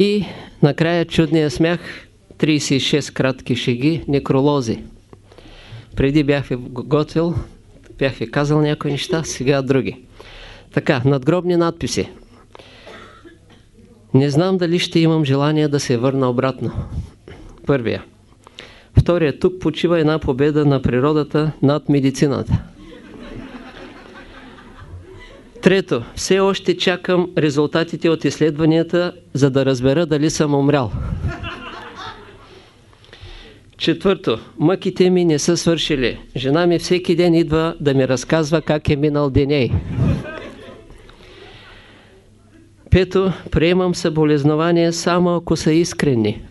И накрая чудния смях, 36 кратки шеги, некролози. Преди бях ви готвил, бях ви казал някои неща, сега други. Така, надгробни надписи. Не знам дали ще имам желание да се върна обратно. Първия. Втория. Тук почива една победа на природата над медицината. Трето. Все още чакам резултатите от изследванията, за да разбера дали съм умрял. Четвърто. Мъките ми не са свършили. Жена ми всеки ден идва да ми разказва как е минал деней. Пето, приемам съболезнования само ако са искрени.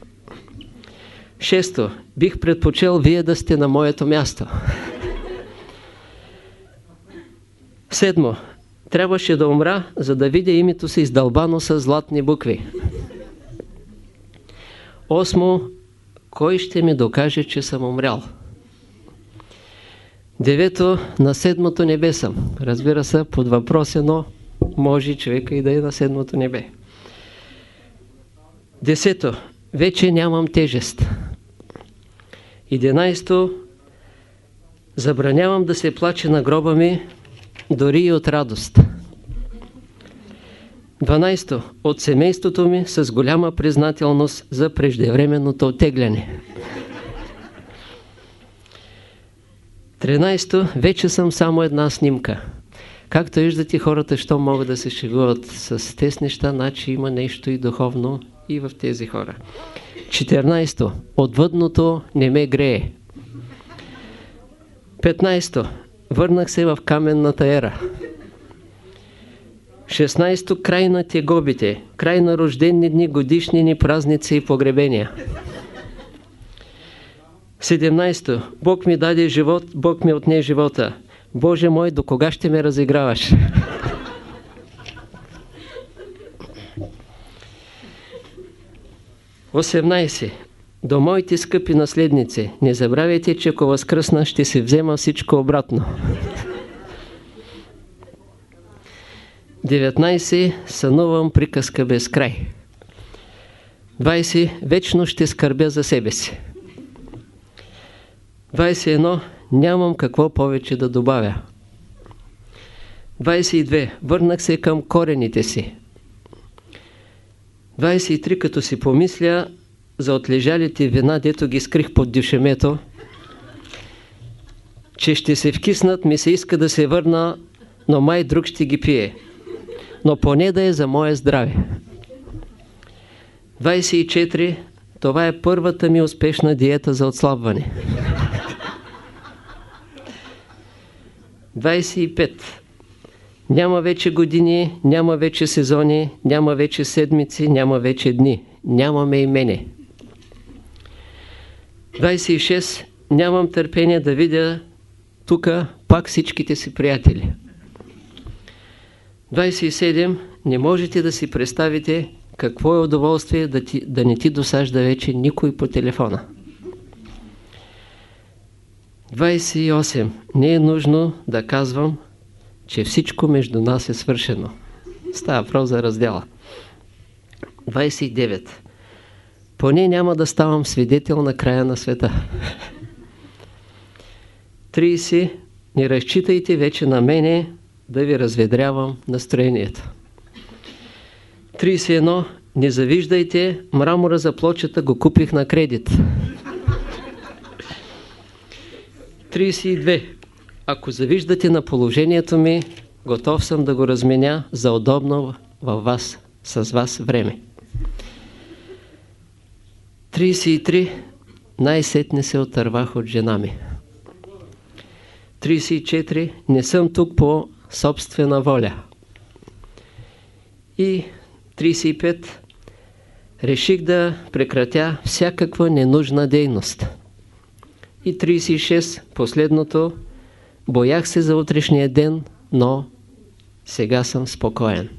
Шесто, бих предпочел вие да сте на моето място. Седмо, трябваше да умра, за да видя името си издълбано с златни букви. Осмо, кой ще ми докаже, че съм умрял? Девето, на седмото небе съм. Разбира се, под въпрос е, но може човека и да е на седмото небе. Десето, вече нямам тежест. Единайсто, забранявам да се плаче на гроба ми, дори и от радост. 12. От семейството ми с голяма признателност за преждевременното оттегляне. 13. Вече съм само една снимка. Както виждате, хората, що могат да се шегуват с тези неща, значи има нещо и духовно и в тези хора. 14. Отвъдното не ме грее. 15. Върнах се в каменната ера. 16. Край на тегобите. Край на рождени дни, годишнини, празници и погребения. 17. Бог ми даде живот, Бог ми отне живота. Боже мой, до кога ще ме разиграваш? Осемнайсе. До моите скъпи наследници, не забравяйте, че ако възкръсна, ще се взема всичко обратно. 19. Сънувам приказка без край. 20. Вечно ще скърбя за себе си. 21. Нямам какво повече да добавя. 22. Върнах се към корените си. 23. Като си помисля за отлежалите вина, дето ги скрих под дюшемето, че ще се вкиснат, ми се иска да се върна, но май друг ще ги пие. Но поне да е за мое здраве. 24. Това е първата ми успешна диета за отслабване. 25. Няма вече години, няма вече сезони, няма вече седмици, няма вече дни. Нямаме и мене. 26. Нямам търпение да видя тук пак всичките си приятели. 27. Не можете да си представите какво е удоволствие да, ти, да не ти досажда вече никой по телефона. 28. Не е нужно да казвам, че всичко между нас е свършено. Става въпрос за раздела. 29. Поне няма да ставам свидетел на края на света. 30. Не разчитайте вече на мене да ви разведрявам настроението. 31. Не завиждайте, мрамора за плочата го купих на кредит. 32. Ако завиждате на положението ми, готов съм да го разменя за удобно във вас, с вас време. 33. Най-сетне се отървах от жена ми. 34. Не съм тук по собствена воля. И 35. Реших да прекратя всякаква ненужна дейност. И 36. Последното. Боях се за утрешния ден, но сега съм спокоен.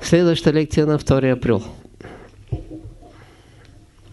Следваща лекция на 2 април.